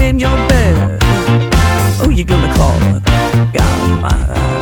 in your bed. Oh, you gonna call God, my.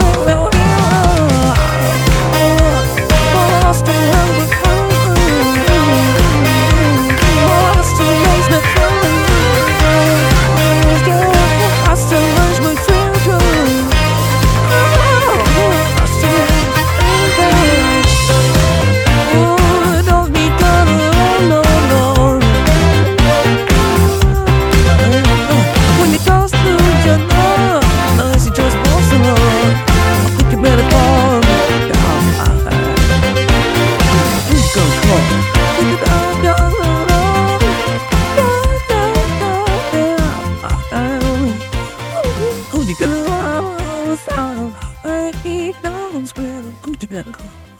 不见了。